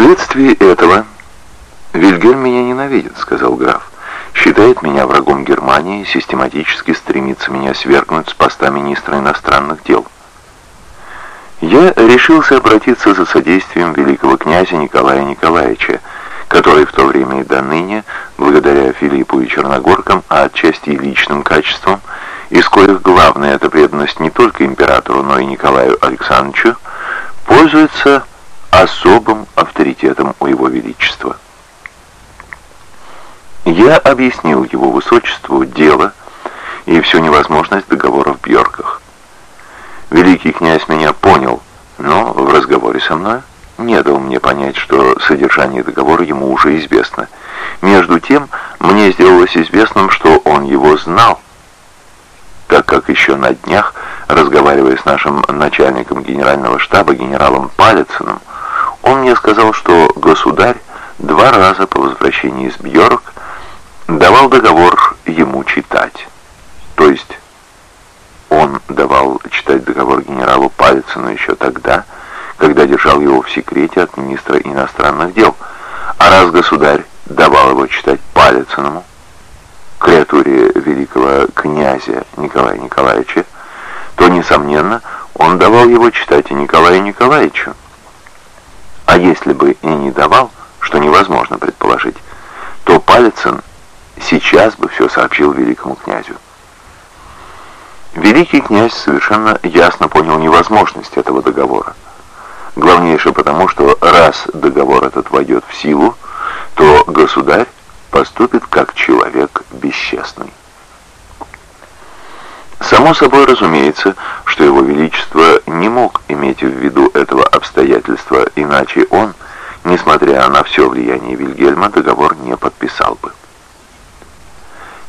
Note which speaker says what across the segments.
Speaker 1: Вследствие этого Вильгельм меня ненавидит, сказал граф. Считает меня врагом Германии и систематически стремится меня свергнуть с поста министра иностранных дел. Я решился обратиться за содействием великого князя Николая Николаевича, который в то время и до ныне, благодаря Филиппу и Черногоркам, а отчасти и личным качествам, из коих главная это преданность не только императору, но и Николаю Александровичу, пользуется особым авторитетом у его величества. Я объяснил его высочеству дело и всю невозможность договора в Бьорках. Великий князь меня понял, но в разговоре со мной не дал мне понять, что содержание договора ему уже известно. Между тем, мне сделалось известным, что он его знал, так как еще на днях, разговаривая с нашим начальником генерального штаба, генералом Палицыным, он мне сказал, что государь два раза по возвращении из Бьорк давал договор ему читать. То есть он давал читать договор генералу Палицыну еще тогда, когда держал его в секрете от министра иностранных дел. А раз государь давал его читать Палицыному, креатуре великого князя Николая Николаевича, то, несомненно, он давал его читать и Николаю Николаевичу. А если бы и не давал, что невозможно предположить, то Палицын сейчас бы все сообщил великому князю. Великий князь совершенно ясно понял невозможность этого договора. Главнейшее потому, что раз договор этот войдет в силу, то государь поступит как человек бесчестный. Само собой разумеется, что его величество не мог иметь в виду этого обстоятельства, иначе он, несмотря на все влияние Вильгельма, договор не подписал бы.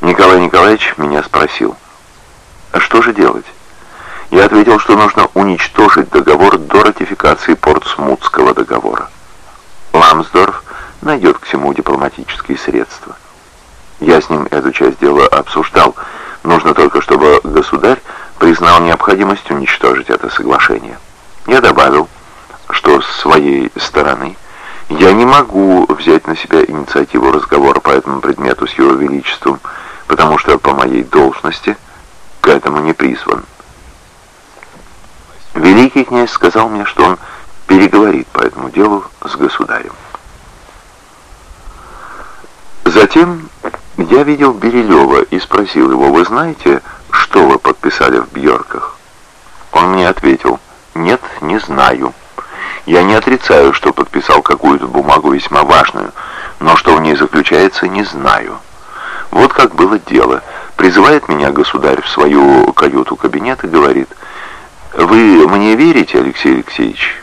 Speaker 1: Николай Николаевич меня спросил, а что же делать? Я ответил, что нужно уничтожить договор до ратификации Портсмутского договора. Ламсдорф найдет к всему дипломатические средства. Я с ним эту часть дела обсуждал. Нужно только, чтобы государь признал необходимость уничтожить это соглашение. Я добавил, что с своей стороны я не могу взять на себя инициативу разговора по этому предмету с его величеством, потому что по моей должности к этому не призван. Князь сказал мне, что он переговорит по этому делу с государем. Затем я видел Берилева и спросил его, «Вы знаете, что вы подписали в Бьорках?» Он мне ответил, «Нет, не знаю. Я не отрицаю, что подписал какую-то бумагу весьма важную, но что в ней заключается, не знаю». Вот как было дело. Призывает меня государь в свою каюту-кабинет и говорит, «Вы мне верите, Алексей Алексеевич?»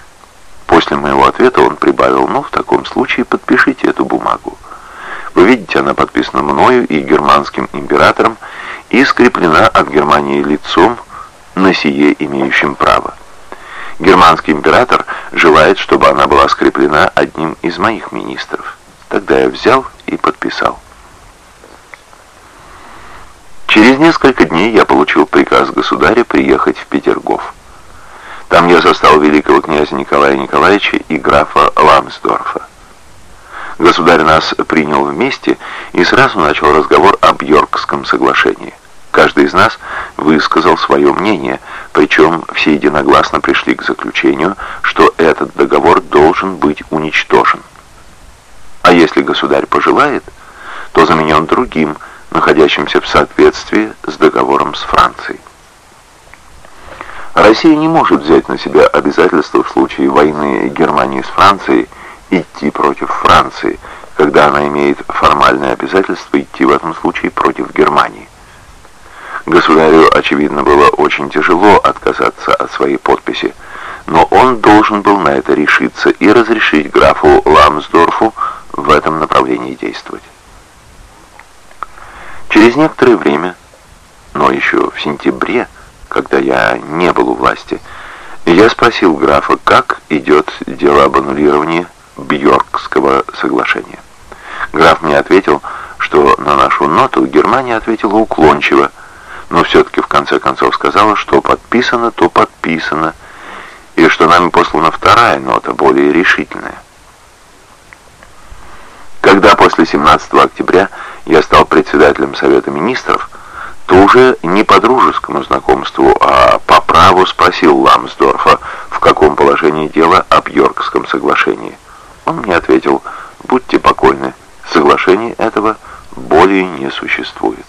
Speaker 1: После моего ответа он прибавил, «Ну, в таком случае подпишите эту бумагу». Вы видите, она подписана мною и германским императором и скреплена от Германии лицом, на сие имеющим право. Германский император желает, чтобы она была скреплена одним из моих министров. Тогда я взял и подписал. Через несколько дней я получил приказ государя приехать в Петергоф. Там я застал великого князя Николая Николаевича и графа Ламсдорфа. Государь нас принял вместе и сразу начал разговор об Йоркском соглашении. Каждый из нас высказал свое мнение, причем все единогласно пришли к заключению, что этот договор должен быть уничтожен. А если государь пожелает, то заменен другим, находящимся в соответствии с договором с Францией. Россия не может взять на себя обязательство в случае войны Германии с Францией идти против Франции, когда она имеет формальное обязательство идти в этом случае против Германии. Государю, очевидно, было очень тяжело отказаться от своей подписи, но он должен был на это решиться и разрешить графу Ламсдорфу в этом направлении действовать. Через некоторое время, но еще в сентябре, когда я не был у власти, я спросил графа, как идет дело об аннулировании Бьоркского соглашения. Граф мне ответил, что на нашу ноту Германия ответила уклончиво, но все-таки в конце концов сказала, что подписано, то подписано, и что нами послана вторая нота, более решительная. после 17 октября я стал председателем Совета Министров, то уже не по дружескому знакомству, а по праву спросил Ламсдорфа, в каком положении дела об Йоркском соглашении. Он мне ответил, будьте покойны, соглашения этого более не существует.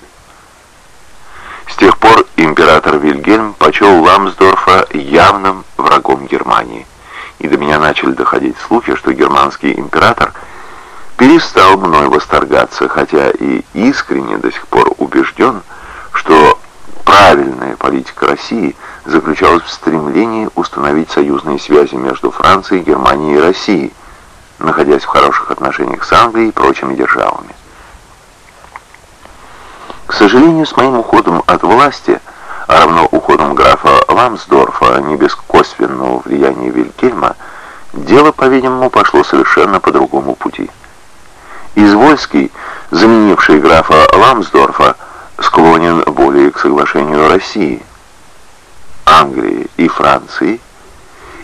Speaker 1: С тех пор император Вильгельм почел Ламсдорфа явным врагом Германии. И до меня начали доходить слухи, что германский император перестал мной восторгаться, хотя и искренне до сих пор убежден, что правильная политика России заключалась в стремлении установить союзные связи между Францией, Германией и Россией, находясь в хороших отношениях с Англией и прочими державами. К сожалению, с моим уходом от власти, а равно уходом графа Ламсдорфа, не без косвенного влияния Вильгельма, дело, по-видимому, пошло совершенно по другому пути. Извольский, заменивший графа Ламсдорфа, склонен более к соглашению России, Англии и Франции,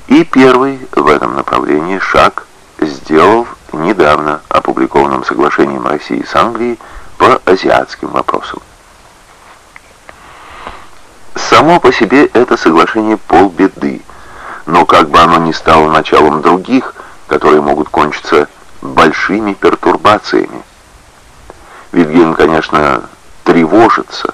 Speaker 1: и первый в этом направлении шаг сделал недавно опубликованным соглашением России с Англией по азиатским вопросам. Само по себе это соглашение полбеды, но как бы оно ни стало началом других, которые могут кончиться большими пертурбациями. Вильгельм, конечно, тревожится,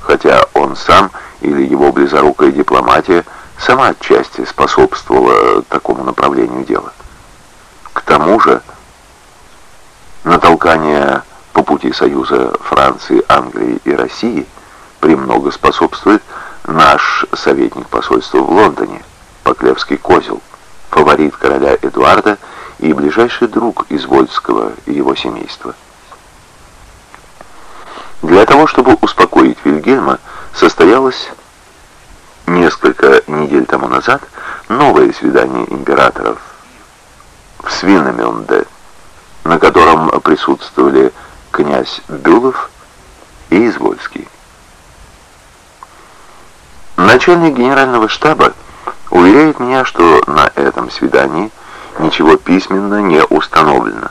Speaker 1: хотя он сам или его близорукая дипломатия сама отчасти способствовала такому направлению дела. К тому же, натолкание по пути союза Франции, Англии и России премного способствует наш советник посольства в Лондоне, Поклевский Козел, фаворит короля Эдуарда и ближайший друг Извольского и его семейства. Для того, чтобы успокоить Вильгельма, состоялось несколько недель тому назад новое свидание императоров в Свиномюнде, на котором присутствовали князь Бюлов и Извольский. Начальник генерального штаба уверяет меня, что на этом свидании ничего письменно не установлено,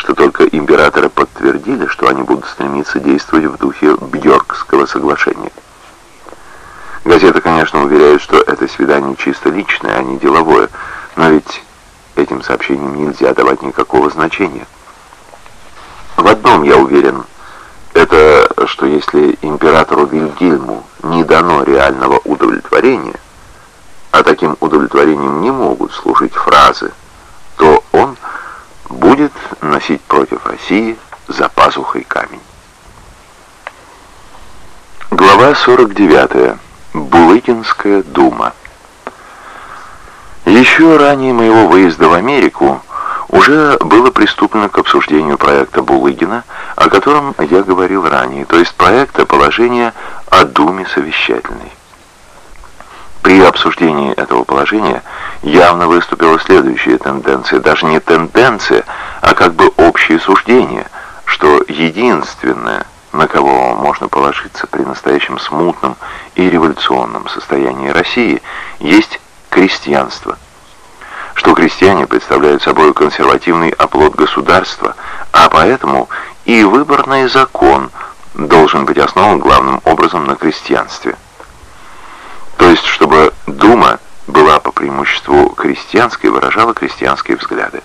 Speaker 1: что только императоры подтвердили, что они будут стремиться действовать в духе Бьоркского соглашения. Газета, конечно, уверяет, что это свидание чисто личное, а не деловое, но ведь этим сообщениям нельзя давать никакого значения. В одном я уверен, это что если императору Вильгельму не дано реального удовлетворения, а таким удовлетворением не могут служить фразы, будет носить против России за пазухой камень. Глава 49. Булыкинская дума. Еще ранее моего выезда в Америку уже было приступлено к обсуждению проекта Булыгина, о котором я говорил ранее, то есть проекта положения о Думе совещательной. При обсуждении этого положения явно выступила следующая тенденция, даже не тенденция, а как бы общее суждение, что единственное, на кого можно положиться при настоящем смутном и революционном состоянии России, есть крестьянство – что крестьяне представляют собой консервативный оплот государства, а поэтому и выборный закон должен быть основан главным образом на крестьянстве. То есть, чтобы Дума была по преимуществу крестьянской, выражала крестьянские взгляды.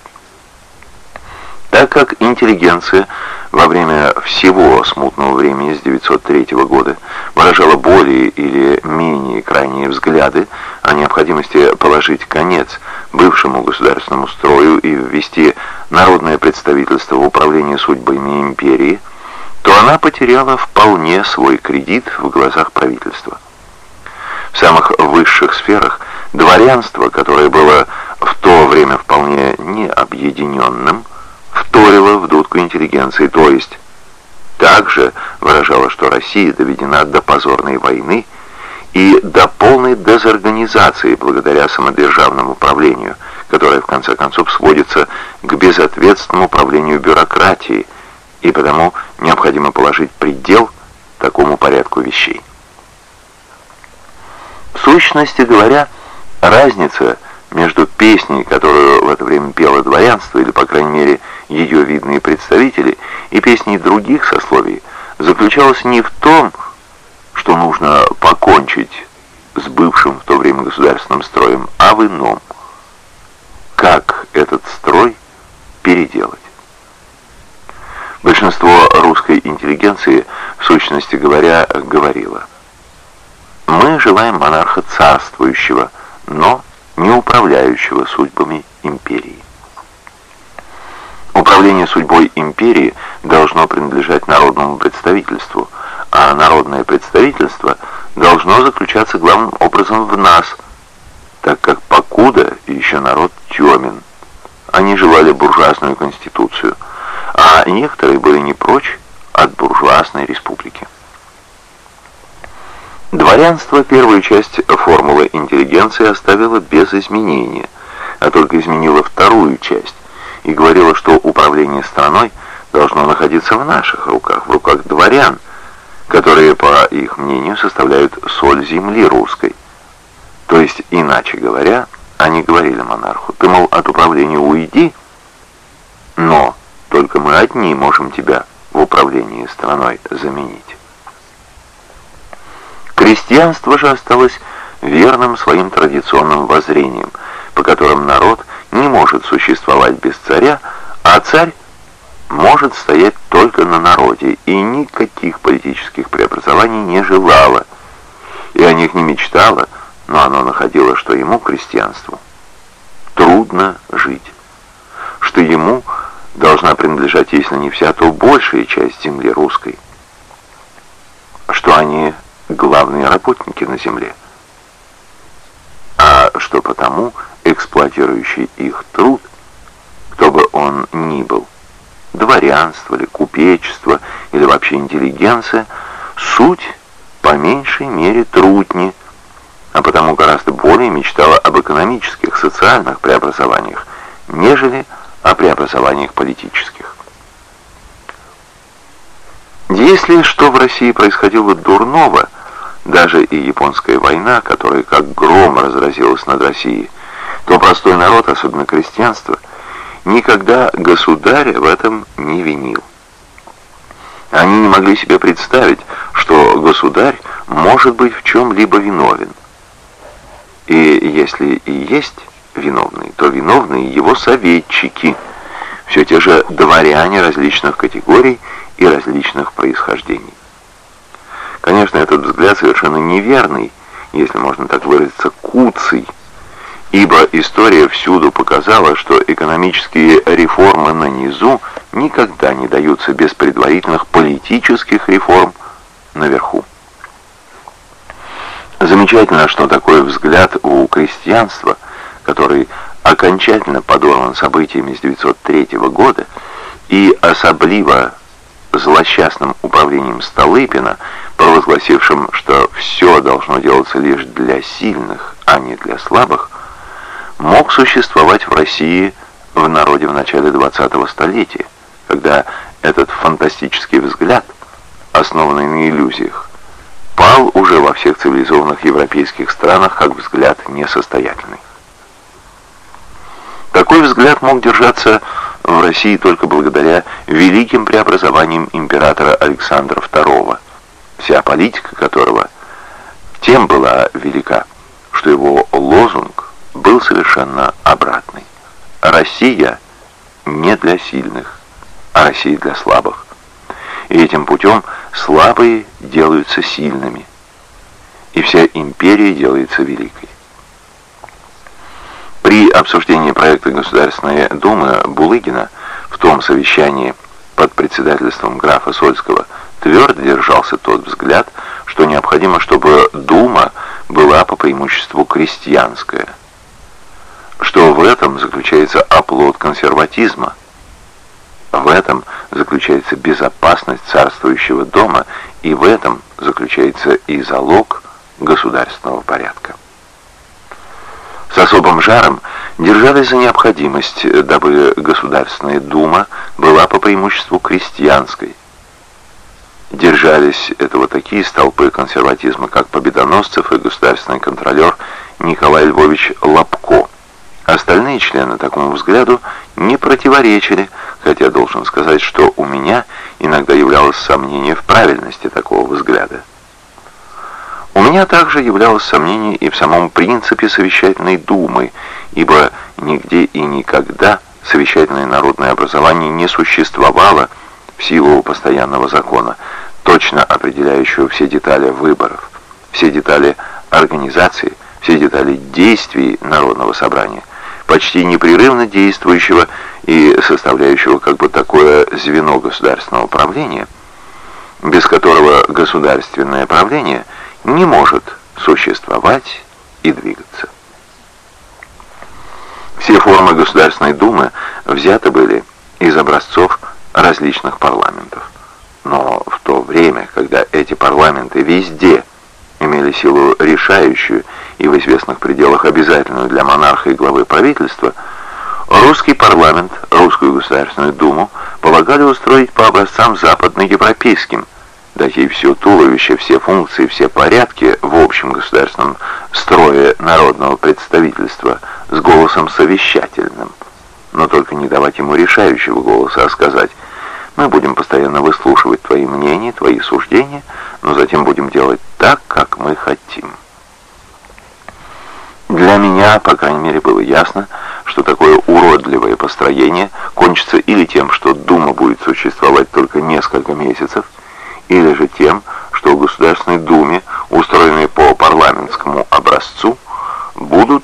Speaker 1: Так как интеллигенция во время всего смутного времени с 903 года выражала более или менее крайние взгляды о необходимости положить конец бывшему государственному строю и ввести народное представительство в управление судьбами империи, то она потеряла вполне свой кредит в глазах правительства. В самых высших сферах дворянство, которое было в то время вполне необъединенным, вторила в дудку интеллигенции, то есть также выражала, что Россия доведена до позорной войны и до полной дезорганизации благодаря самодержавному управлению, которое в конце концов сводится к безответственному управлению бюрократии, и потому необходимо положить предел такому порядку вещей. В сущности говоря, разница между песней, которую в это время пело дворянство, или, по крайней мере, ее видные представители, и песней других сословий, заключалась не в том, что нужно покончить с бывшим в то время государственным строем, а в ином. Как этот строй переделать? Большинство русской интеллигенции, в сущности говоря, говорило «Мы желаем монарха царствующего, но не управляющего судьбами империи». Управление судьбой империи должно принадлежать народному представительству, а народное представительство должно заключаться главным образом в нас, так как покуда еще народ темен. Они желали буржуазную конституцию – а некоторые были не прочь от буржуазной республики. Дворянство первую часть формулы интеллигенции оставило без изменения, а только изменило вторую часть и говорило, что управление страной должно находиться в наших руках, в руках дворян, которые, по их мнению, составляют соль земли русской. То есть, иначе говоря, они говорили монарху, ты, мол, от управления уйди, но только мы одни можем тебя в управлении страной заменить. Крестьянство же осталось верным своим традиционным воззрением, по которым народ не может существовать без царя, а царь может стоять только на народе и никаких политических преобразований не желала, и о них не мечтала, но оно находило, что ему, крестьянству, трудно жить, что ему должна принадлежать, если не вся, то большая часть земли русской, что они главные работники на земле, а что потому эксплуатирующий их труд, кто бы он ни был, дворянство или купечество или вообще интеллигенция, суть по меньшей мере трудни, а потому гораздо более мечтала об экономических, социальных преобразованиях, нежели о преобразованиях политических. Если что в России происходило дурного, даже и японская война, которая как гром разразилась над Россией, то простой народ, особенно крестьянство, никогда государя в этом не винил. Они не могли себе представить, что государь может быть в чем-либо виновен. И если и есть виновный, то виновные его советчики, все те же дворяне различных категорий и различных происхождений. Конечно, этот взгляд совершенно неверный, если можно так выразиться, куцый, ибо история всюду показала, что экономические реформы на низу никогда не даются без предварительных политических реформ наверху. Замечательно, что такой взгляд у крестьянства – который окончательно подорван событиями с 903 года и особливо злосчастным управлением Столыпина, провозгласившим, что все должно делаться лишь для сильных, а не для слабых, мог существовать в России в народе в начале 20-го столетия, когда этот фантастический взгляд, основанный на иллюзиях, пал уже во всех цивилизованных европейских странах как взгляд несостоятельный. Такой взгляд мог держаться в России только благодаря великим преобразованиям императора Александра II, вся политика которого тем была велика, что его лозунг был совершенно обратный. Россия не для сильных, а Россия для слабых. И этим путем слабые делаются сильными, и вся империя делается великой. При обсуждении проекта Государственной Думы Булыгина в том совещании под председательством графа Сольского твердо держался тот взгляд, что необходимо, чтобы Дума была по преимуществу крестьянская, что в этом заключается оплот консерватизма, в этом заключается безопасность царствующего дома, и в этом заключается и залог государственного порядка с особым жаром держались за необходимость, дабы Государственная Дума была по преимуществу крестьянской. Держались этого такие столпы консерватизма, как Победоносцев и государственный контролер Николай Львович Лобко, Остальные члены такому взгляду не противоречили, хотя должен сказать, что у меня иногда являлось сомнение в правильности такого взгляда. У меня также являлось сомнение и в самом принципе совещательной думы, ибо нигде и никогда совещательное народное образование не существовало в силу постоянного закона, точно определяющего все детали выборов, все детали организации, все детали действий народного собрания – почти непрерывно действующего и составляющего как бы такое звено государственного правления, без которого государственное правление не может существовать и двигаться. Все формы Государственной Думы взяты были из образцов различных парламентов. Но в то время, когда эти парламенты везде имели силу решающую и в известных пределах обязательную для монарха и главы правительства, русский парламент, русскую государственную думу полагали устроить по образцам западноевропейским, дать ей все туловище, все функции, все порядки в общем государственном строе народного представительства с голосом совещательным, но только не давать ему решающего голоса, а сказать «Мы будем постоянно выслушивать твои мнения, твои суждения, но затем будем делать так, как мы хотим». Для меня, по крайней мере, было ясно, что такое уродливое построение кончится или тем, что Дума будет существовать только несколько месяцев, или же тем, что в Государственной Думе, устроенной по парламентскому образцу, будут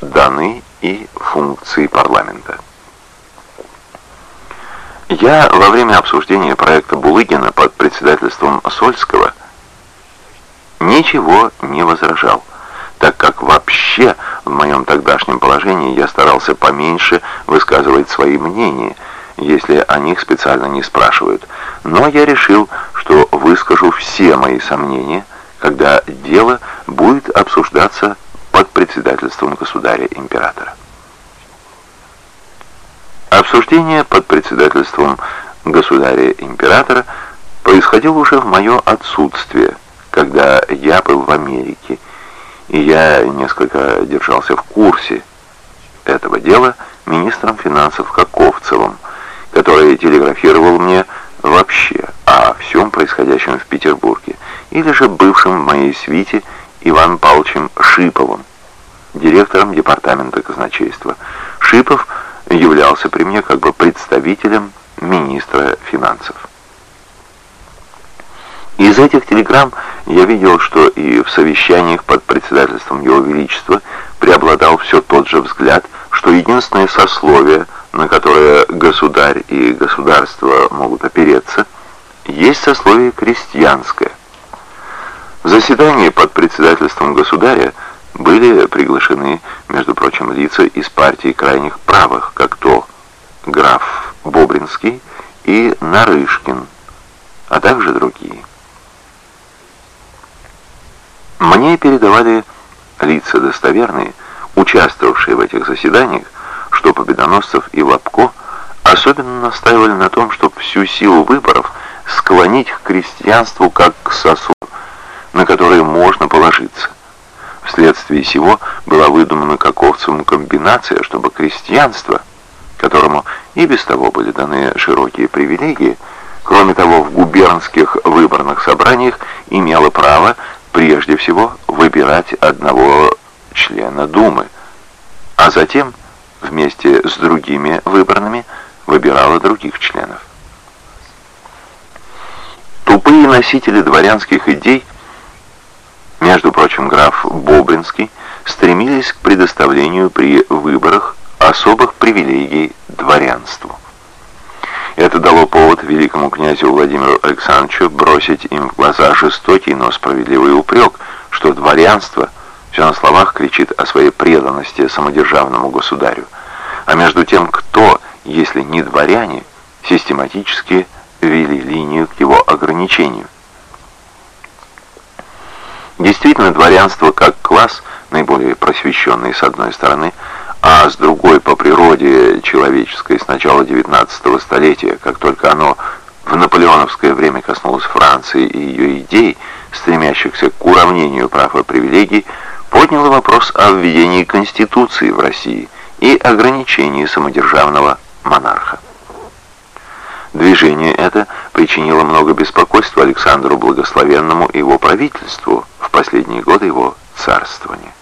Speaker 1: даны и функции парламента. Я во время обсуждения проекта Булыгина под председательством Сольского ничего не возражал так как вообще в моем тогдашнем положении я старался поменьше высказывать свои мнения, если о них специально не спрашивают. Но я решил, что выскажу все мои сомнения, когда дело будет обсуждаться под председательством государя-императора. Обсуждение под председательством государя-императора происходило уже в мое отсутствие, когда я был в Америке, и я несколько держался в курсе этого дела министром финансов Каковцевым, который телеграфировал мне вообще о всем происходящем в Петербурге, или же бывшим в моей свите Иван Павловичем Шиповым, директором департамента казначейства. Шипов являлся при мне как бы представителем министра финансов. Из этих телеграмм я видел, что и в совещаниях под председательством Его Величества преобладал все тот же взгляд, что единственное сословие, на которое государь и государство могут опереться, есть сословие крестьянское. В заседании под председательством государя были приглашены, между прочим, лица из партии крайних правых, как то граф Бобринский и Нарышкин, а также другие. Мне передавали лица достоверные, участвовавшие в этих заседаниях, что Победоносцев и Лобко особенно настаивали на том, чтобы всю силу выборов склонить к крестьянству как к сосу, на который можно положиться. Вследствие сего была выдумана Каковцевым комбинация, чтобы крестьянство, которому и без того были даны широкие привилегии, кроме того, в губернских выборных собраниях имело право прежде всего выбирать одного члена Думы, а затем вместе с другими выбранными выбирала других членов. Тупые носители дворянских идей, между прочим, граф Бобринский, стремились к предоставлению при выборах особых привилегий дворянству. Это дало повод великому князю Владимиру Александровичу бросить им в глаза жестокий, но справедливый упрек, что дворянство все на словах кричит о своей преданности самодержавному государю. А между тем, кто, если не дворяне, систематически вели линию к его ограничению? Действительно, дворянство как класс, наиболее просвещенный с одной стороны, а с другой по природе человеческой с начала XIX столетия, как только оно в наполеоновское время коснулось Франции и ее идей, стремящихся к уравнению прав и привилегий, подняло вопрос о введении Конституции в России и ограничении самодержавного монарха. Движение это причинило много беспокойства Александру Благословенному и его правительству в последние годы его царствования.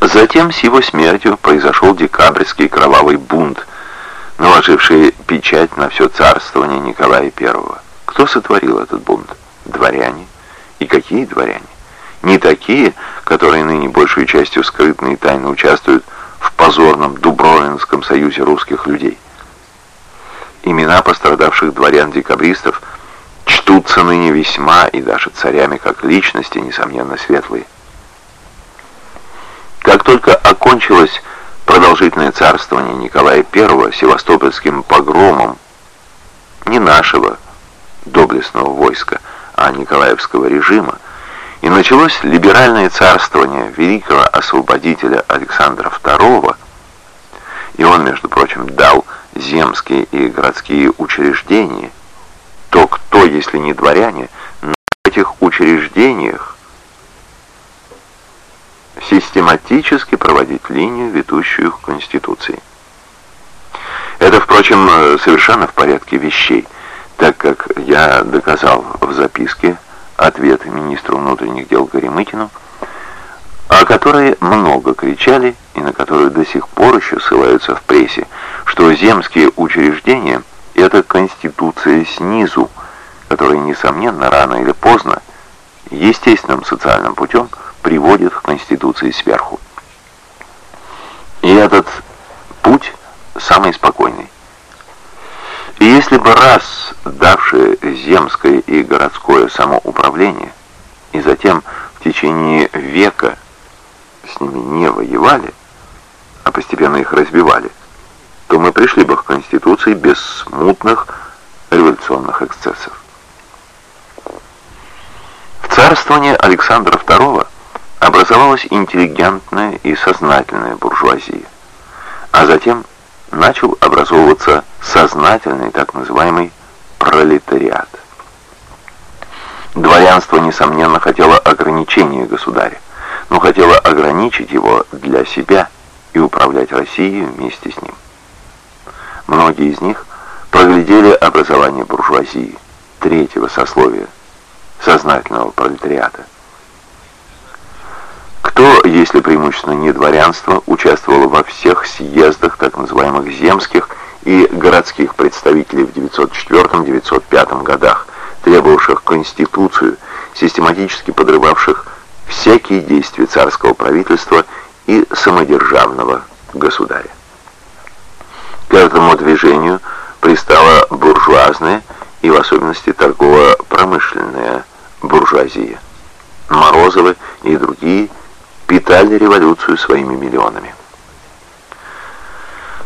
Speaker 1: Затем с его смертью произошел декабрьский кровавый бунт, наложивший печать на все царствование Николая I. Кто сотворил этот бунт? Дворяне. И какие дворяне? Не такие, которые ныне большей частью скрытно и тайно участвуют в позорном Дубровинском союзе русских людей. Имена пострадавших дворян-декабристов чтутся ныне весьма и даже царями как личности, несомненно, светлые. Как только окончилось продолжительное царствование Николая I севастопольским погромом не нашего доблестного войска, а Николаевского режима, и началось либеральное царствование великого освободителя Александра II, и он, между прочим, дал земские и городские учреждения, то кто, если не дворяне, на этих учреждениях систематически проводить линию, ведущую к Конституции. Это, впрочем, совершенно в порядке вещей, так как я доказал в записке ответ министру внутренних дел Горемыкину, о которой много кричали и на которую до сих пор еще ссылаются в прессе, что земские учреждения – это конституция снизу, которая, несомненно, рано или поздно, естественным социальным путем приводит к конституции сверху. И этот путь самый спокойный. И если бы раз давшее земское и городское самоуправление, и затем в течение века с ними не воевали, а постепенно их разбивали, то мы пришли бы к Конституции без смутных революционных эксцессов. В царствование Александра II образовалась интеллигентная и сознательная буржуазия, а затем начал образовываться сознательный так называемый пролетариат. Дворянство, несомненно, хотело ограничения государя, но хотело ограничить его для себя и управлять Россией вместе с ним. Многие из них проглядели образование буржуазии, третьего сословия, сознательного пролетариата. Кто, если преимущественно не дворянство, участвовало во всех съездах так называемых земских и городских представителей в 904-905 годах, требовавших конституцию, систематически подрывавших всякие действия царского правительства и самодержавного государя. К этому движению пристала буржуазная и в особенности торгово-промышленная буржуазия. Морозовы и другие – питали революцию своими миллионами.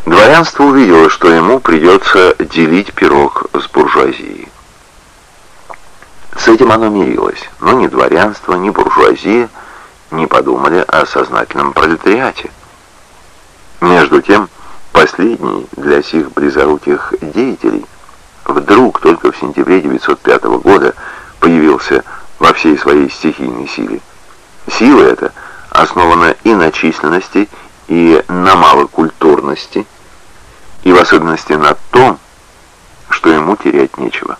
Speaker 1: Дворянство увидело, что ему придется делить пирог с буржуазией. С этим оно мирилось, но ни дворянство, ни буржуазия не подумали о сознательном пролетариате. Между тем, последний для сих близоруких деятелей вдруг только в сентябре 905 года появился во всей своей стихийной силе. Сила эта – основана и на численности, и на малокультурности, и в особенности на том, что ему терять нечего.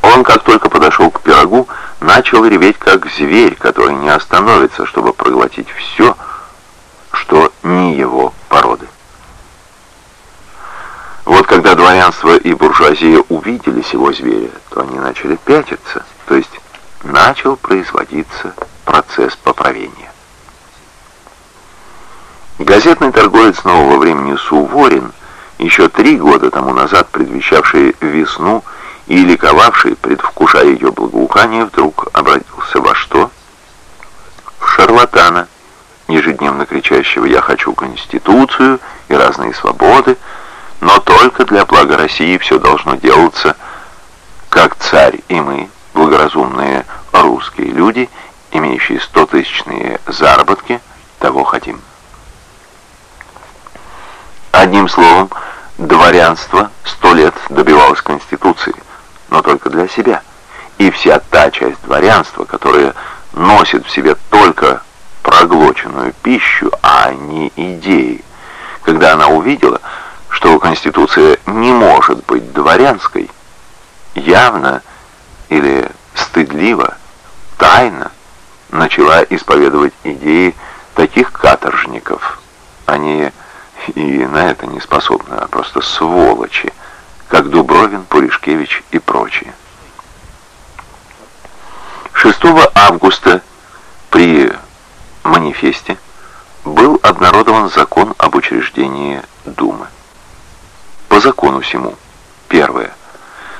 Speaker 1: Он, как только подошел к пирогу, начал реветь, как зверь, который не остановится, чтобы проглотить все, что не его породы. Вот когда дворянство и буржуазия увидели сего зверя, то они начали пятиться, то есть начал производиться процесс поправения. Газетный торговец нового времени Суворин, еще три года тому назад предвещавший весну и ликовавший, предвкушая ее благоухание, вдруг обратился во что? В шарлатана, ежедневно кричащего «Я хочу Конституцию и разные свободы», но только для блага России все должно делаться, как царь и мы, благоразумные русские люди, имеющие стотысячные заработки, того хотим. Одним словом, дворянство сто лет добивалось Конституции, но только для себя. И вся та часть дворянства, которая носит в себе только проглоченную пищу, а не идеи. Когда она увидела, что Конституция не может быть дворянской, явно или стыдливо, тайно начала исповедовать идеи таких каторжников. Они и на это не способны, а просто сволочи, как Дубровин, Пуришкевич и прочие. 6 августа при манифесте был обнародован закон об учреждении Думы. По закону сему, первое,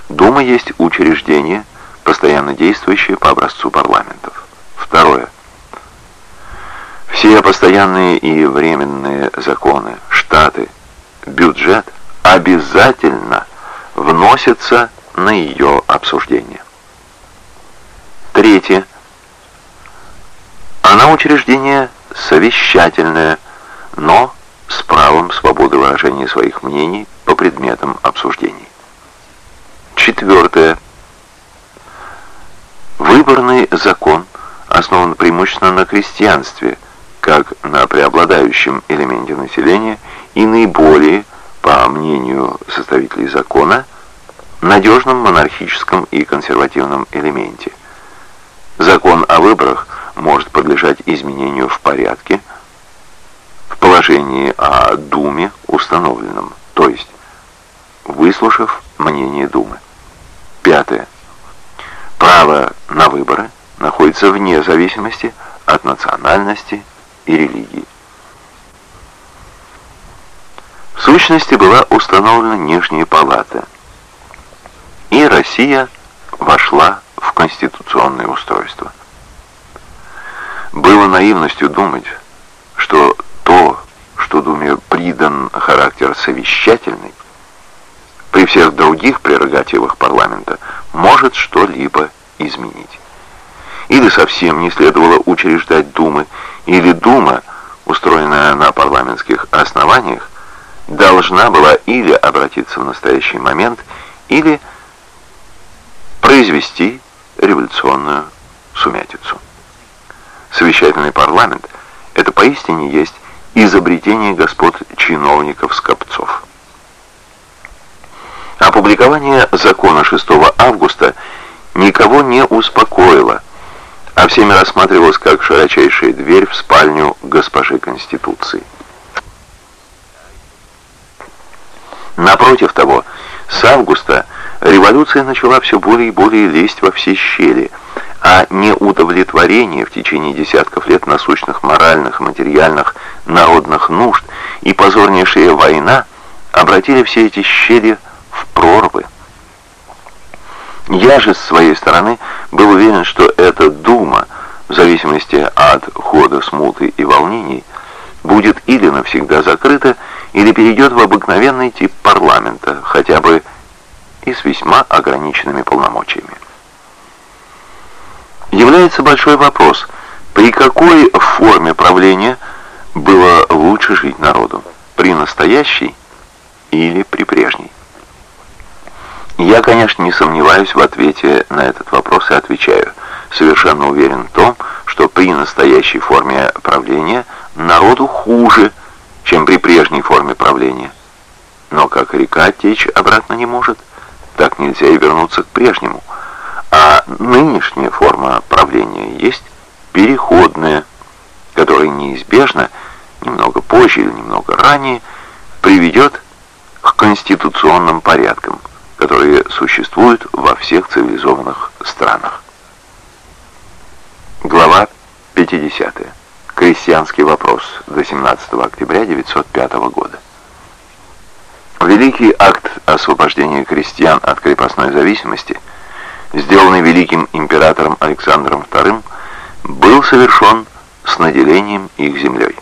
Speaker 1: Дума есть учреждение, постоянно действующее по образцу парламентов. Второе, все постоянные и временные законы, штаты, бюджет обязательно вносятся на ее обсуждение. Третье. Она учреждение совещательное, но с правом свободы выражения своих мнений по предметам обсуждений. Четвертое. Выборный закон основан преимущественно на крестьянстве, как на преобладающем элементе населения и наиболее, по мнению составителей закона, надежном монархическом и консервативном элементе. Закон о выборах может подлежать изменению в порядке, в положении о Думе установленном, то есть выслушав мнение Думы. Пятое. Право на выборы находится вне зависимости от национальности и религии. В сущности была установлена Нижняя палата, и Россия вошла в конституционное устройство. Было наивностью думать, что то, что Думе придан характер совещательный, при всех других прерогативах парламента может что-либо изменить. Или совсем не следовало учреждать Думы, или Дума, устроенная на парламентских основаниях, должна была или обратиться в настоящий момент, или произвести революционную сумятицу. Совещательный парламент – это поистине есть изобретение господ чиновников-скопцов. Опубликование закона 6 августа никого не успокоило, а всеми рассматривалось как широчайшая дверь в спальню госпожи Конституции. Напротив того, с августа революция начала все более и более лезть во все щели, а неудовлетворение в течение десятков лет насущных моральных, материальных, народных нужд и позорнейшая война обратили все эти щели в прорвы. Я же с своей стороны был уверен, что эта дума, в зависимости от хода смуты и волнений, будет или навсегда закрыта, или перейдет в обыкновенный тип парламента, хотя бы и с весьма ограниченными полномочиями. Является большой вопрос, при какой форме правления было лучше жить народу, при настоящей или при прежней? Я, конечно, не сомневаюсь в ответе на этот вопрос и отвечаю. Совершенно уверен в том, что при настоящей форме правления народу хуже, чем при прежней форме правления. Но как река течь обратно не может, так нельзя и вернуться к прежнему. А нынешняя форма правления есть переходная, которая неизбежно, немного позже или немного ранее, приведет к конституционным порядкам, которые существуют во всех цивилизованных странах. Глава 50. Крестьянский вопрос до 17 октября 1905 года. Великий акт освобождения крестьян от крепостной зависимости, сделанный великим императором Александром II, был совершен с наделением их землей.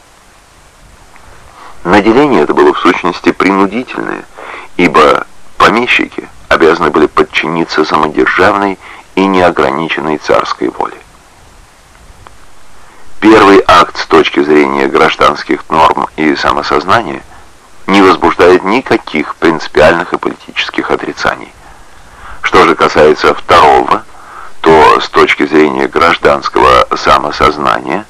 Speaker 1: Наделение это было в сущности принудительное, ибо помещики обязаны были подчиниться самодержавной и неограниченной царской воле. Первый акт с точки зрения гражданских норм и самосознания не возбуждает никаких принципиальных и политических отрицаний. Что же касается второго, то с точки зрения гражданского самосознания,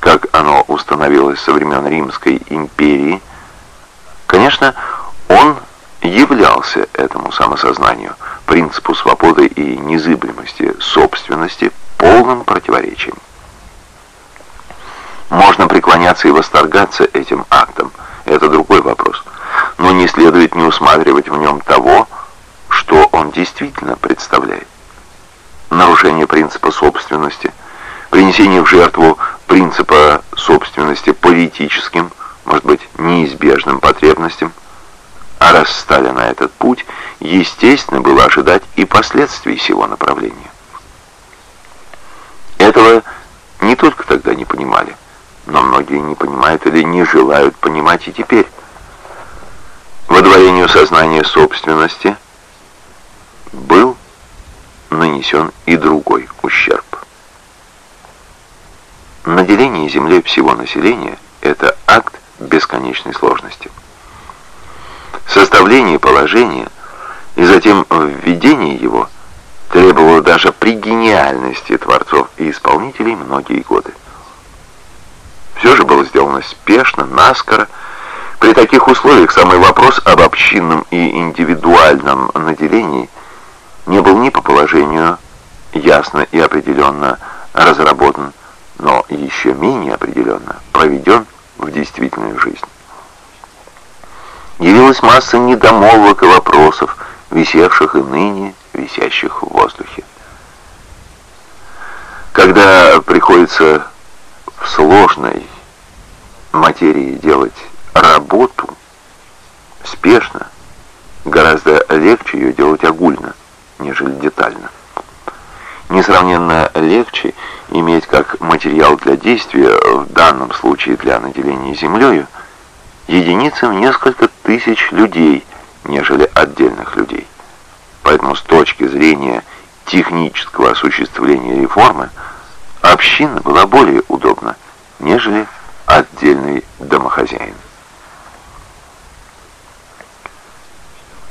Speaker 1: как оно установилось со времен Римской империи, конечно, он являлся этому самосознанию, принципу свободы и незыблемости собственности, полным противоречием. Можно преклоняться и восторгаться этим актом, это другой вопрос, но не следует не усматривать в нем того, что он действительно представляет. Нарушение принципа собственности, принесение в жертву принципа собственности политическим, может быть, неизбежным потребностям, а раз стали на этот путь, естественно было ожидать и последствий сего направления. Этого не только тогда не понимали, но многие не понимают или не желают понимать и теперь. Водворению сознания собственности был нанесен и другой ущерб. Наделение землей всего населения – это акт бесконечной сложности. Составление положения и затем введение его требовало даже при гениальности творцов и исполнителей многие годы. Все же было сделано спешно, наскоро. При таких условиях самый вопрос об общинном и индивидуальном наделении не был ни по положению ясно и определенно разработан, но еще менее определенно проведен в действительную жизнь. Явилась масса недомолвок и вопросов, висевших и ныне висящих в воздухе. Когда приходится в сложной материи делать работу, спешно, гораздо легче ее делать огульно, нежели детально. Несравненно легче иметь как материал для действия, в данном случае для наделения землею, единицы в несколько тысяч людей, нежели отдельных людей. Поэтому с точки зрения технического осуществления реформы, община была более удобна, нежели отдельный домохозяин.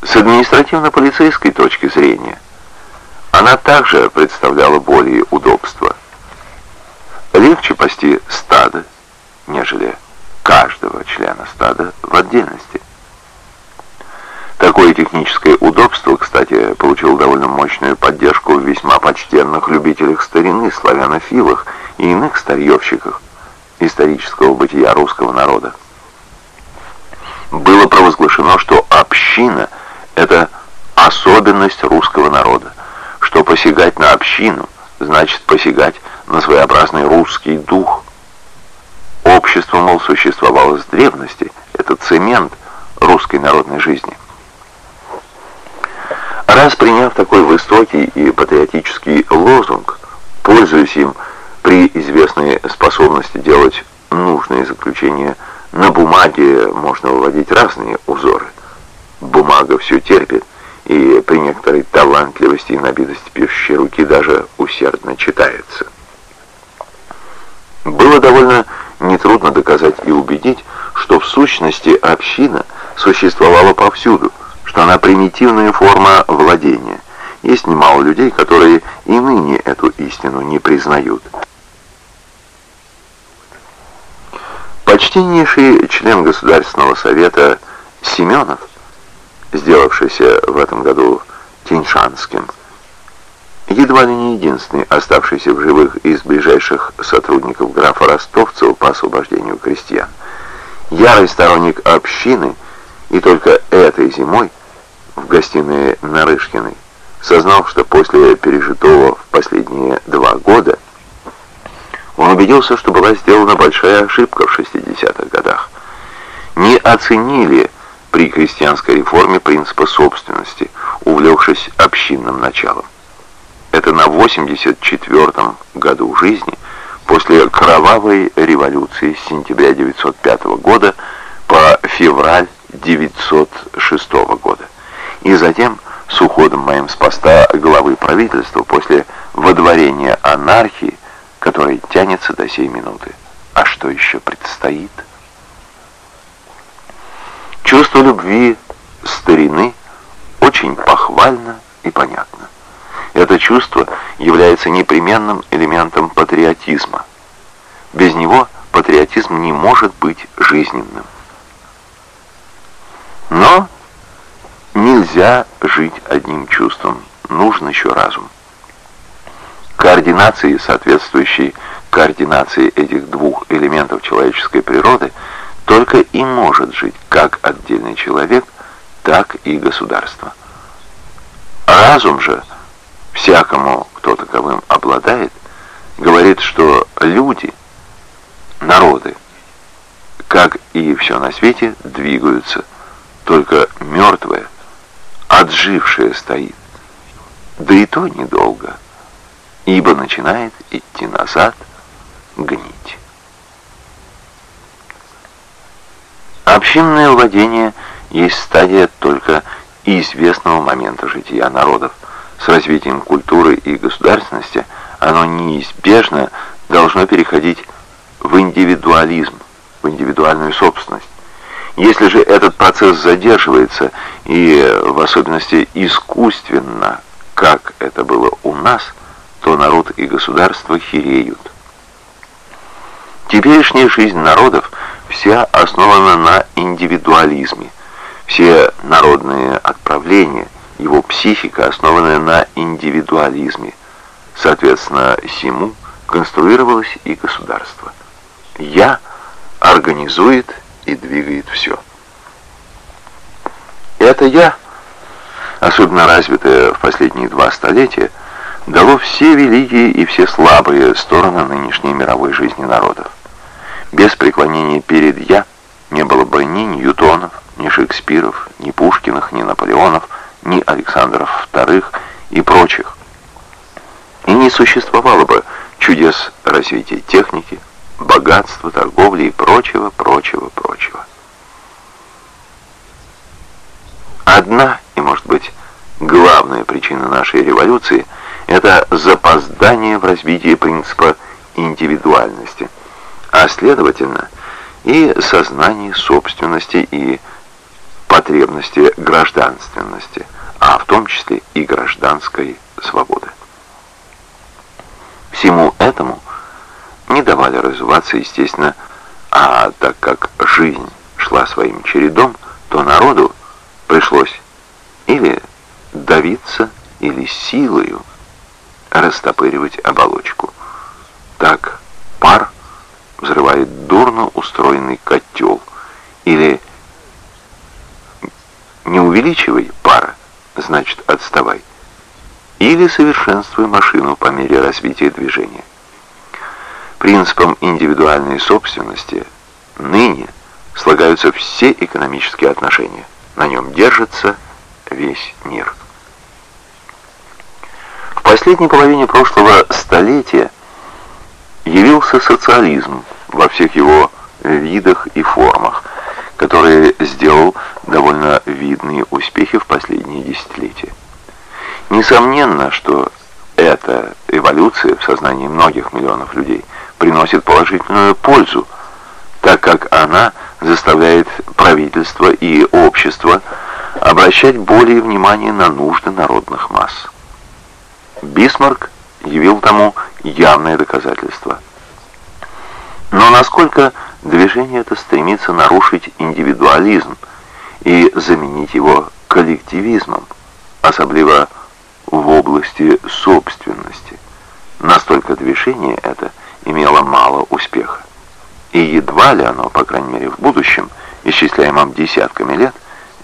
Speaker 1: С административно-полицейской точки зрения она также представляла более удобства. Легче пасти стадо, нежели каждого члена стада в отдельности. Такое техническое удобство, кстати, получило довольно мощную поддержку в весьма почтенных любителях старины, славянофилах и иных старьевщиках исторического бытия русского народа. Было провозглашено, что община – это особенность русского народа, что посягать на общину значит посягать на своеобразный русский дух. Общество, мол, существовало с древности, это цемент русской народной жизни. Раз приняв такой высокий и патриотический лозунг, пользуясь им при известной способности делать нужные заключения на бумаге, можно выводить разные узоры. Бумага все терпит, и при некоторой талантливости и набитости пишущей руки даже усердно читается. Было довольно нетрудно доказать и убедить, что в сущности община существовала повсюду, что она примитивная форма владения. Есть немало людей, которые и ныне эту истину не признают. Почтеннейший член Государственного совета Семенов, сделавшийся в этом году Тиньшанским, едва ли не единственный оставшийся в живых из ближайших сотрудников графа Ростовцева по освобождению крестьян, ярый сторонник общины, и только этой зимой в гостиной Нарышкиной, сознал, что после пережитого в последние два года он убедился, что была сделана большая ошибка в 60-х годах. Не оценили при крестьянской реформе принципа собственности, увлекшись общинным началом. Это на 84-м году жизни, после кровавой революции с сентября 905 года по февраль 906 года и затем с уходом моим с поста главы правительства после водворения анархии, которая тянется до сей минуты. А что еще предстоит? Чувство любви старины очень похвально и понятно. Это чувство является непременным элементом патриотизма. Без него патриотизм не может быть жизненным. Но нельзя жить одним чувством, нужен еще разум. Координации, соответствующей координации этих двух элементов человеческой природы, только и может жить как отдельный человек, так и государство. Разум же, всякому, кто таковым обладает, говорит, что люди, народы, как и все на свете, двигаются, только мертвое, отжившее стоит, да и то недолго, ибо начинает идти назад, гнить. Общинное владение есть стадия только известного момента жития народов. С развитием культуры и государственности оно неизбежно должно переходить в индивидуализм, в индивидуальную собственность. Если же этот процесс задерживается, и в особенности искусственно, как это было у нас, то народ и государство хереют. Теперешняя жизнь народов вся основана на индивидуализме. Все народные отправления, его психика основана на индивидуализме. Соответственно, всему конструировалось и государство. «Я» организует и двигает все. Это «я», особенно развитое в последние два столетия, дало все великие и все слабые стороны нынешней мировой жизни народов. Без преклонения перед «я» не было бы ни Ньютонов, ни Шекспиров, ни Пушкиных, ни Наполеонов, ни Александров II и прочих. И не существовало бы чудес развития техники, богатства, торговли и прочего, прочего, прочего. Одна, и может быть главная причина нашей революции – это запоздание в развитии принципа индивидуальности – а следовательно и сознание собственности и потребности гражданственности, а в том числе и гражданской свободы. Всему этому не давали развиваться, естественно, а так как жизнь шла своим чередом, то народу пришлось или давиться, или силою растопыривать оболочку. Так пар взрывает дурно устроенный котел. Или не увеличивай пара, значит отставай. Или совершенствуй машину по мере развития движения. Принципом индивидуальной собственности ныне слагаются все экономические отношения. На нем держится весь мир. В последней половине прошлого столетия явился социализм во всех его видах и формах, который сделал довольно видные успехи в последние десятилетия. Несомненно, что эта эволюция в сознании многих миллионов людей приносит положительную пользу, так как она заставляет правительство и общество обращать более внимание на нужды народных масс. Бисмарк явил тому явное доказательство. Но насколько движение это стремится нарушить индивидуализм и заменить его коллективизмом, особенно в области собственности, настолько движение это имело мало успеха. И едва ли оно, по крайней мере в будущем, исчисляемом десятками лет,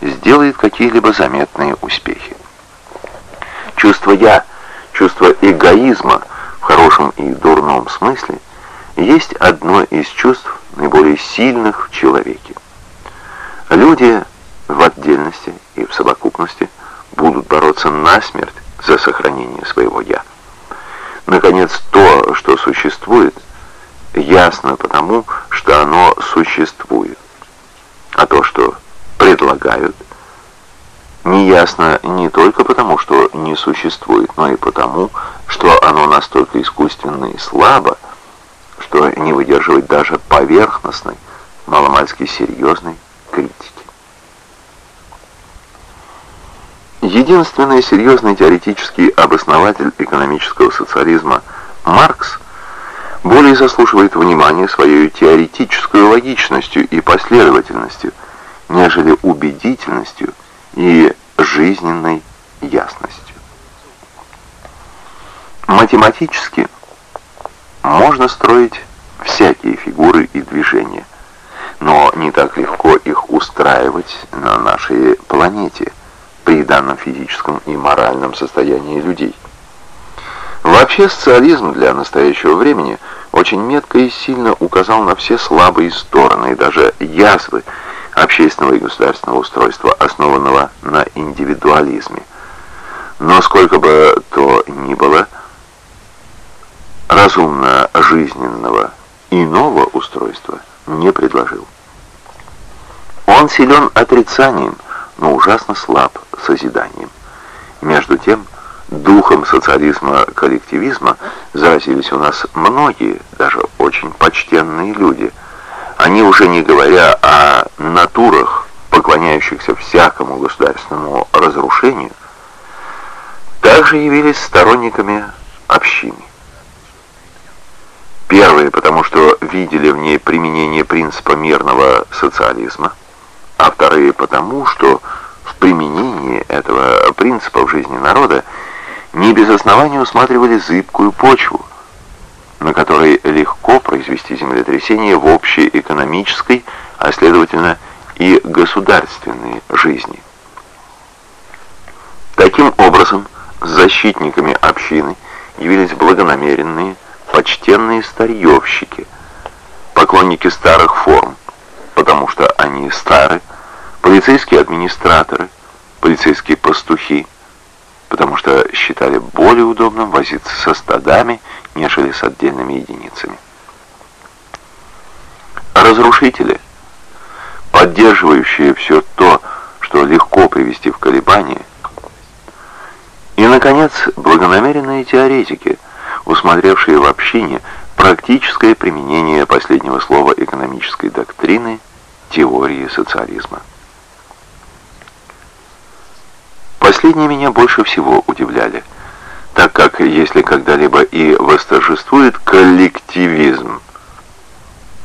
Speaker 1: сделает какие-либо заметные успехи. Чувство «я», чувство эгоизма – в хорошем и дурном смысле, есть одно из чувств наиболее сильных в человеке. Люди в отдельности и в совокупности будут бороться насмерть за сохранение своего «я». Наконец, то, что существует, ясно потому, что оно существует. А то, что предлагают, неясно не только потому, что не существует, но и потому, что оно настолько искусственно и слабо, что не выдерживает даже поверхностной, маломальски серьезной критики. Единственный серьезный теоретический обоснователь экономического социализма Маркс более заслуживает внимания своей теоретической логичностью и последовательностью, нежели убедительностью и жизненной ясностью. Математически можно строить всякие фигуры и движения, но не так легко их устраивать на нашей планете при данном физическом и моральном состоянии людей. Вообще социализм для настоящего времени очень метко и сильно указал на все слабые стороны и даже язвы общественного и государственного устройства, основанного на индивидуализме. Но сколько бы то ни было, разумно жизненного иного устройства не предложил. Он силен отрицанием, но ужасно слаб созиданием. Между тем, духом социализма-коллективизма заразились у нас многие, даже очень почтенные люди. Они уже не говоря о натурах, поклоняющихся всякому государственному разрушению, также явились сторонниками общины. Первые, потому что видели в ней применение принципа мирного социализма, а вторые потому, что в применении этого принципа в жизни народа не без основания усматривали зыбкую почву, на которой легко произвести землетрясение в общей экономической, а следовательно и государственной жизни. Таким образом, защитниками общины явились благонамеренные, почтенные старьевщики, поклонники старых форм, потому что они стары, полицейские администраторы, полицейские пастухи, потому что считали более удобным возиться со стадами, нежели с отдельными единицами. Разрушители, поддерживающие все то, что легко привести в колебания, и, наконец, благонамеренные теоретики, усмотревшие в общине практическое применение последнего слова экономической доктрины теории социализма. Последние меня больше всего удивляли, так как если когда-либо и восторжествует коллективизм,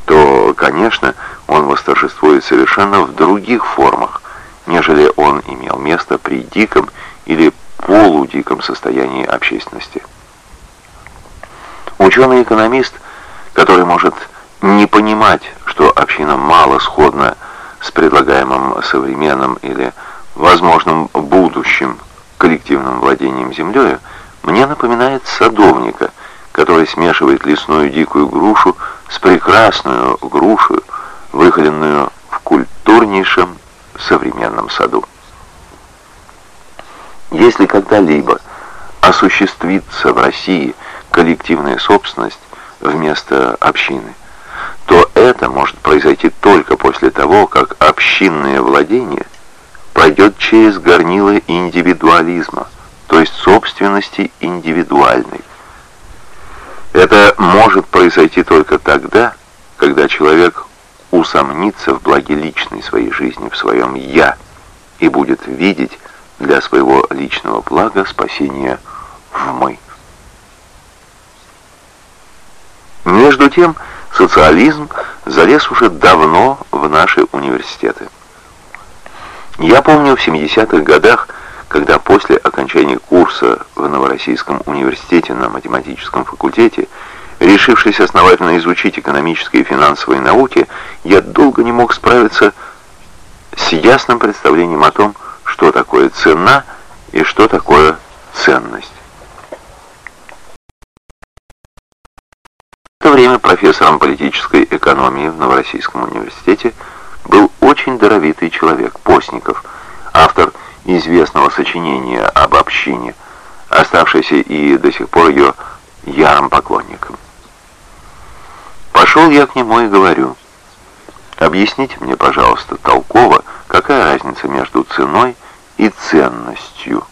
Speaker 1: то, конечно, он восторжествует совершенно в других формах, нежели он имел место при диком или полудиком состоянии общественности. Ученый-экономист, который может не понимать, что община мало сходна с предлагаемым современным или возможным будущим коллективным владением землей, мне напоминает садовника, который смешивает лесную дикую грушу с прекрасную грушу, выхоленную в культурнейшем современном саду. Если когда-либо осуществится в России коллективная собственность вместо общины, то это может произойти только после того, как общинное владение пройдет через горнило индивидуализма, то есть собственности индивидуальной. Это может произойти только тогда, когда человек усомнится в благе личной своей жизни, в своем «я», и будет видеть для своего личного блага спасения в «мы». Между тем, социализм залез уже давно в наши университеты. Я помню в 70-х годах, когда после окончания курса в Новороссийском университете на математическом факультете, решившись основательно изучить экономические и финансовые науки, я долго не мог справиться с ясным представлением о том, что такое цена и что такое ценность. Время профессором политической экономии в Новороссийском университете был очень даровитый человек, Постников, автор известного сочинения об общине, оставшийся и до сих пор ее ярым поклонником. Пошел я к нему и говорю, объясните мне, пожалуйста, толково, какая разница между ценой и ценностью.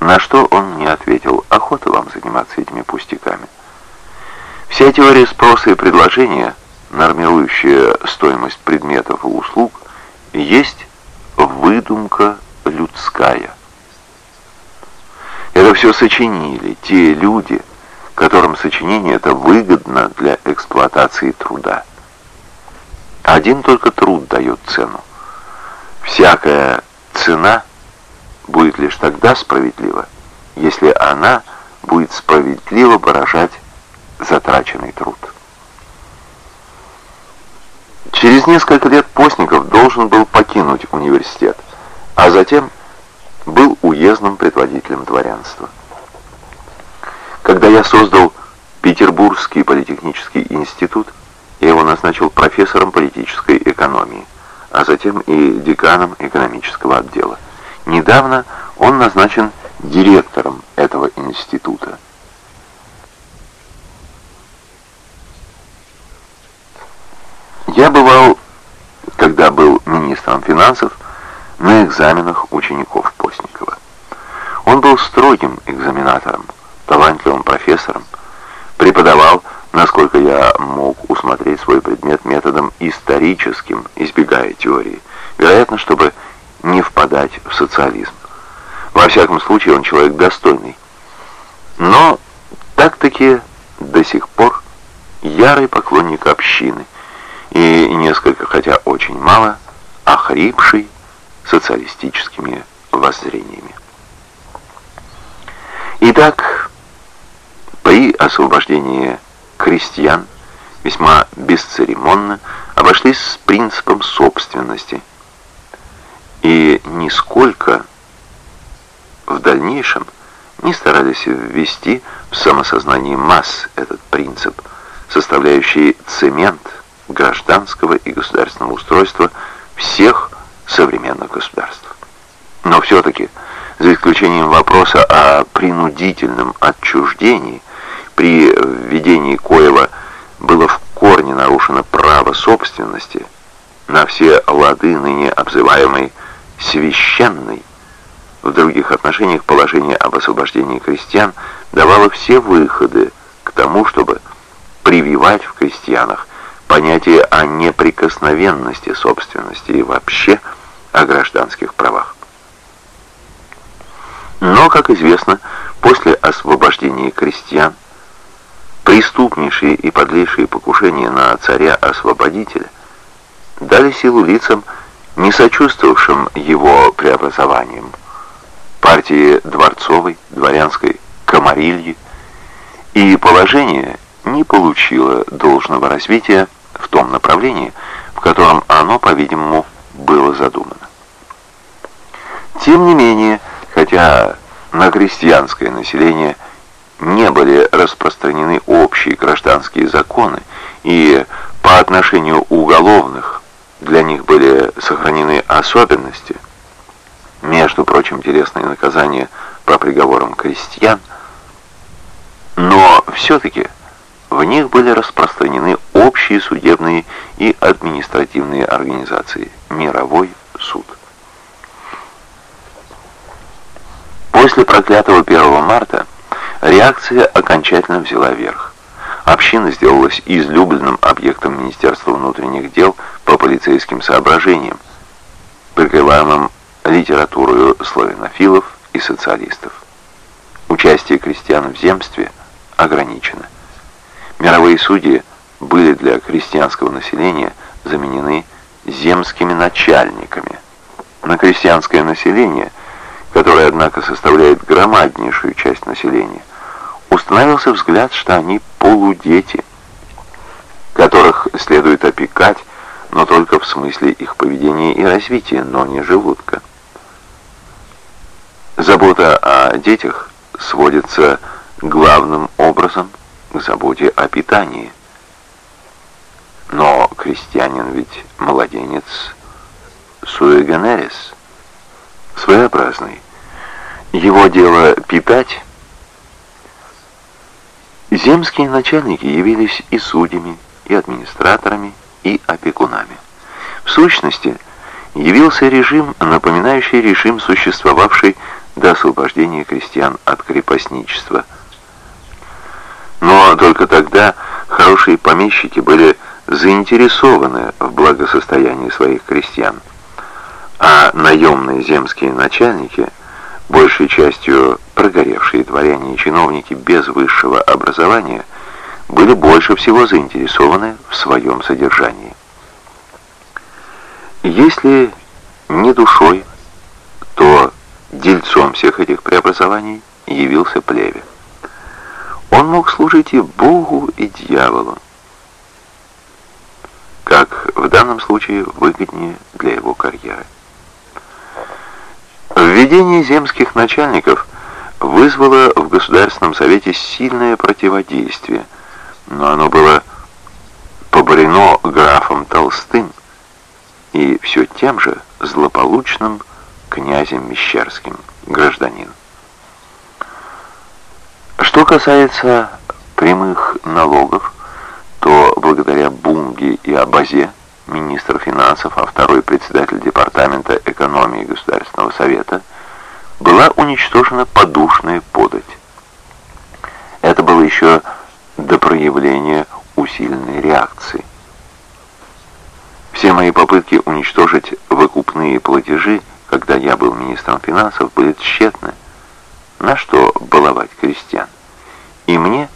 Speaker 1: На что он мне ответил, охота вам заниматься этими пустяками. Вся теория спроса и предложения нормирующая стоимость предметов и услуг, есть выдумка людская. Это все сочинили те люди, которым сочинение это выгодно для эксплуатации труда. Один только труд дает цену. Всякая цена будет лишь тогда справедлива, если она будет справедливо выражать затраченный труд. Через несколько лет Постников должен был покинуть университет, а затем был уездным предводителем дворянства. Когда я создал Петербургский политехнический институт, я его назначил профессором политической экономии, а затем и деканом экономического отдела. Недавно он назначен директором этого института. Я бывал, когда был министром финансов, на экзаменах учеников Постникова. Он был строгим экзаменатором, талантливым профессором, преподавал, насколько я мог усмотреть свой предмет методом историческим, избегая теории, вероятно, чтобы не впадать в социализм. Во всяком случае, он человек достойный. Но так-таки до сих пор ярый поклонник общины и несколько, хотя очень мало, охрипший социалистическими воззрениями. Итак, при освобождении крестьян весьма бесцеремонно обошлись с принципом собственности и нисколько в дальнейшем не старались ввести в самосознание масс этот принцип, составляющий цемент гражданского и государственного устройства всех современных государств. Но все-таки, за исключением вопроса о принудительном отчуждении, при введении коего было в корне нарушено право собственности на все лады ныне обзываемой «священной», в других отношениях положение об освобождении крестьян давало все выходы к тому, чтобы прививать в крестьянах понятие о неприкосновенности собственности и вообще – о гражданских правах. Но, как известно, после освобождения крестьян преступнейшие и подлейшие покушения на царя-освободителя дали силу лицам, не сочувствовавшим его преобразованиям, партии Дворцовой, дворянской Комарильи, и положение не получило должного развития в том направлении, в котором оно, по-видимому, было задумано. Тем не менее, хотя на крестьянское население не были распространены общие гражданские законы, и по отношению уголовных для них были сохранены особенности, между прочим, телесные наказания по приговорам крестьян, но все-таки в них были распространены общие судебные и административные организации, мировой суд. После проклятого 1 марта реакция окончательно взяла верх. Община сделалась излюбленным объектом Министерства внутренних дел по полицейским соображениям, прикрываемым литературою славянофилов и социалистов. Участие крестьян в земстве ограничено. Мировые судьи были для крестьянского населения заменены земскими начальниками. На крестьянское население, которое, однако, составляет громаднейшую часть населения, установился взгляд, что они полудети, которых следует опекать, но только в смысле их поведения и развития, но не желудка. Забота о детях сводится главным образом к заботе о питании – но крестьянин ведь младенец суэгенерис, своеобразный. Его дело питать. Земские начальники явились и судьями, и администраторами, и опекунами. В сущности, явился режим, напоминающий режим, существовавший до освобождения крестьян от крепостничества. Но только тогда хорошие помещики были заинтересованы в благосостоянии своих крестьян, а наемные земские начальники большей частью прогоревшие дворяне и чиновники без высшего образования, были больше всего заинтересованы в своем содержании. Если не душой, то дельцом всех этих преобразований явился плеве. Он мог служить и Богу, и дьяволу, как в данном случае выгоднее для его карьеры. Введение земских начальников вызвало в Государственном Совете сильное противодействие, но оно было поборено графом Толстым и все тем же злополучным князем Мещерским, гражданин. Что касается прямых налогов, то благодаря Бунге и Абазе, министр финансов, а второй председатель департамента экономии Государственного совета, была уничтожена подушная подать. Это было еще до проявления усиленной реакции. Все мои попытки уничтожить выкупные платежи, когда я был министром финансов, были тщетны. На что баловать крестьян? И мне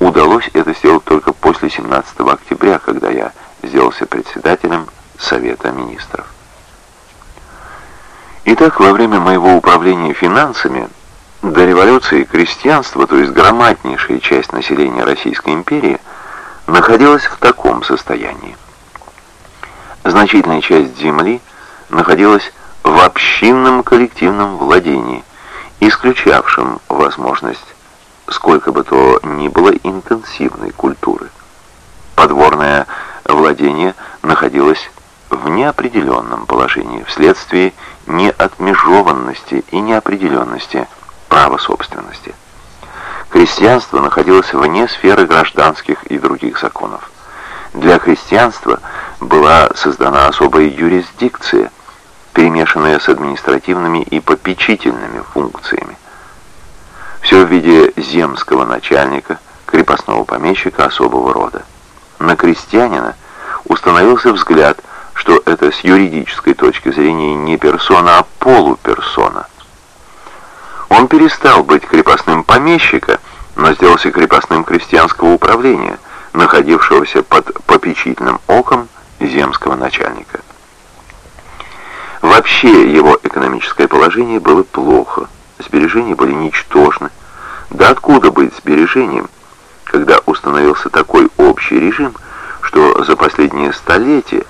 Speaker 1: удалось это сделать только после 17 октября, когда я сделался председателем Совета министров. Итак, во время моего управления финансами до революции крестьянство, то есть громаднейшая часть населения Российской империи, находилась в таком состоянии. Значительная часть земли находилась в общинном коллективном владении, исключавшем возможность сколько бы то ни было интенсивной культуры. Подворное владение находилось в неопределенном положении вследствие неотмежованности и неопределенности права собственности. Крестьянство находилось вне сферы гражданских и других законов. Для крестьянства была создана особая юрисдикция, перемешанная с административными и попечительными функциями. Все в виде земского начальника, крепостного помещика особого рода. На крестьянина установился взгляд, что это с юридической точки зрения не персона, а полуперсона. Он перестал быть крепостным помещика, но сделался крепостным крестьянского управления, находившегося под попечительным оком земского начальника. Вообще его экономическое положение было плохо сбережения были ничтожны. Да откуда быть сбережением, когда установился такой общий режим, что за последние столетия,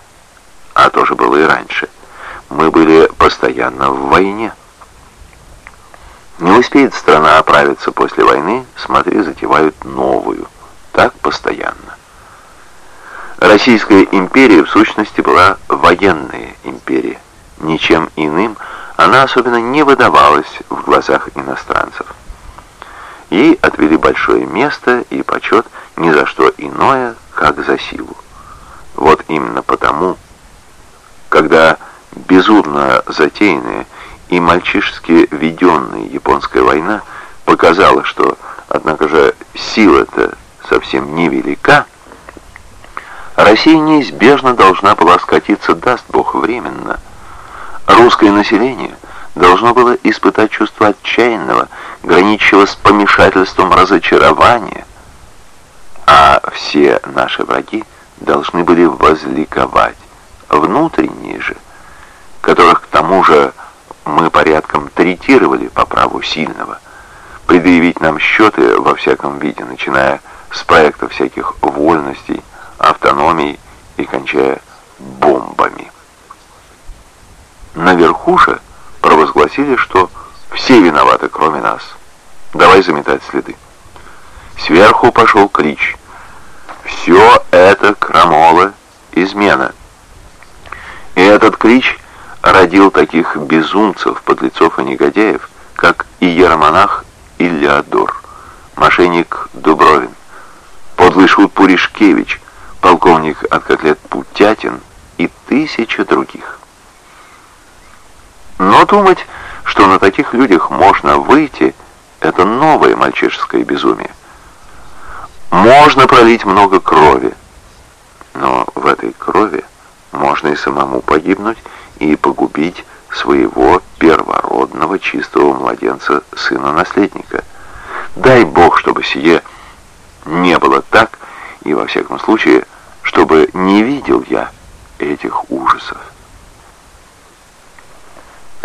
Speaker 1: а тоже было и раньше, мы были постоянно в войне. Не успеет страна оправиться после войны, смотри, затевают новую. Так постоянно. Российская империя в сущности была военная империя. Ничем иным она особенно не выдавалась в глазах иностранцев. Ей отвели большое место и почет ни за что иное, как за силу. Вот именно потому, когда безумно затеянная и мальчишески веденная японская война показала, что, однако же, сила-то совсем невелика, Россия неизбежно должна была скатиться, даст Бог, временно – Русское население должно было испытать чувство отчаянного, граничащего с помешательством разочарования, а все наши враги должны были возликовать. Внутренние же, которых к тому же мы порядком третировали по праву сильного, предъявить нам счеты во всяком виде, начиная с проекта всяких вольностей, автономий и кончая бомбами. Наверху же провозгласили, что все виноваты, кроме нас. Давай заметать следы. Сверху пошел клич. Все это крамола, измена. И этот клич родил таких безумцев, подлецов и негодяев, как иеромонах Ильядор, мошенник Дубровин, подлый шут Пуришкевич, полковник от котлет Путятин и тысяча других. Но думать, что на таких людях можно выйти, это новое мальчишеское безумие. Можно пролить много крови, но в этой крови можно и самому погибнуть и погубить своего первородного чистого младенца, сына-наследника. Дай Бог, чтобы сие не было так, и во всяком случае, чтобы не видел я этих ужасов.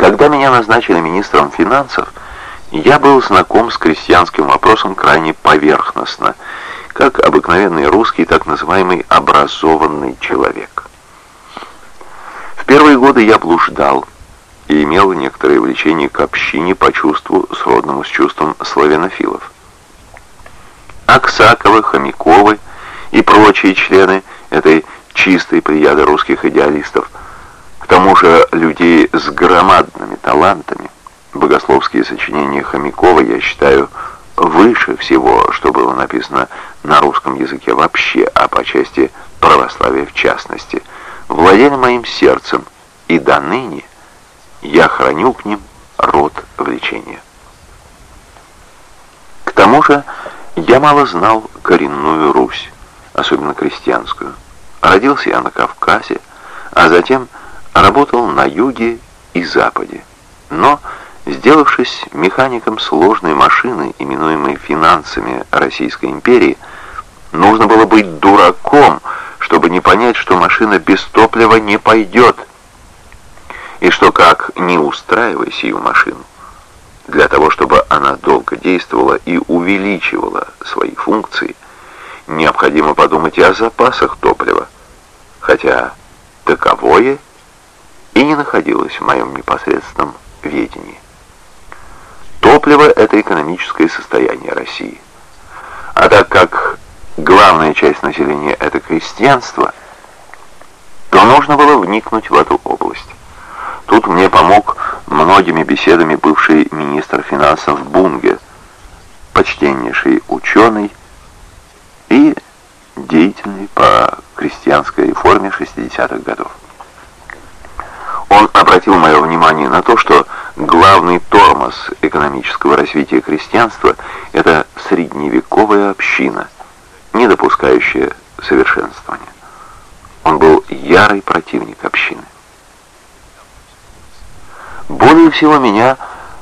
Speaker 1: Когда меня назначили министром финансов, я был знаком с крестьянским вопросом крайне поверхностно, как обыкновенный русский, так называемый образованный человек. В первые годы я блуждал и имел некоторое влечение к общине по чувству, сродному с чувством славянофилов. Аксаковы, Хомяковы и прочие члены этой чистой плеяды русских идеалистов, к тому же людей с громадными талантами, Богословские сочинения Хомякова я считаю выше всего, что было написано на русском языке вообще, а по части православия в частности, владели моим сердцем, и до ныне я храню к ним род влечения. К тому же я мало знал коренную Русь, особенно крестьянскую. Родился я на Кавказе, а затем работал на юге и западе. Но Сделавшись механиком сложной машины, именуемой финансами Российской империи, нужно было быть дураком, чтобы не понять, что машина без топлива не пойдет, и что как не устраивай сию машину, для того, чтобы она долго действовала и увеличивала свои функции, необходимо подумать и о запасах топлива, хотя таковое и не находилось в моем непосредственном ведении. Топливо – это экономическое состояние России. А так как главная часть населения – это крестьянство, то нужно было вникнуть в эту область. Тут мне помог многими беседами бывший министр финансов Бунге, почтеннейший ученый и деятельный по крестьянской реформе 60-х годов. Обратил мое внимание на то, что главный тормоз экономического развития крестьянства – это средневековая община, не допускающая совершенствования. Он был ярый противник общины. Более всего меня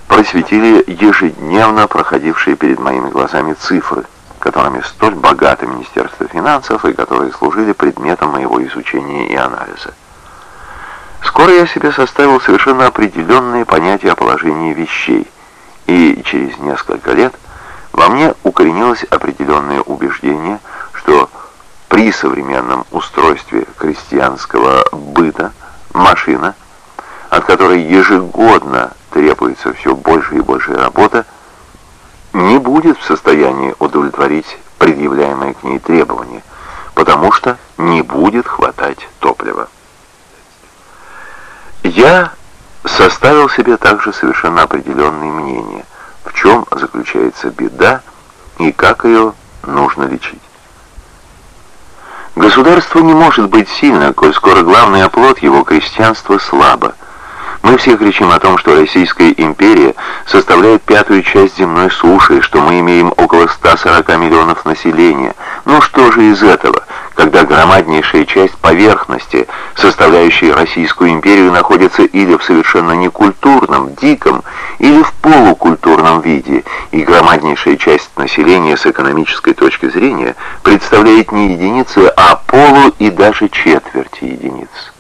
Speaker 1: просветили ежедневно проходившие перед моими глазами цифры, которыми столь богато Министерство финансов и которые служили предметом моего изучения и анализа. Скоро я себе составил совершенно определенные понятия о положении вещей, и через несколько лет во мне укоренилось определенное убеждение, что при современном устройстве крестьянского быта машина, от которой ежегодно требуется все больше и больше работа, не будет в состоянии удовлетворить предъявляемые к ней требования, потому что не будет хватать топлива. Я составил себе также совершенно определенные мнения, в чем заключается беда и как ее нужно лечить. Государство не может быть сильно, коль скоро главный оплот его крестьянства слабо. Мы все кричим о том, что Российская империя составляет пятую часть земной суши, что мы имеем около 140 миллионов населения. Ну что же из этого? когда громаднейшая часть поверхности, составляющей Российскую империю, находится или в совершенно некультурном, диком, или в полукультурном виде, и громаднейшая часть населения с экономической точки зрения представляет не единицы, а полу и даже четверти единиц.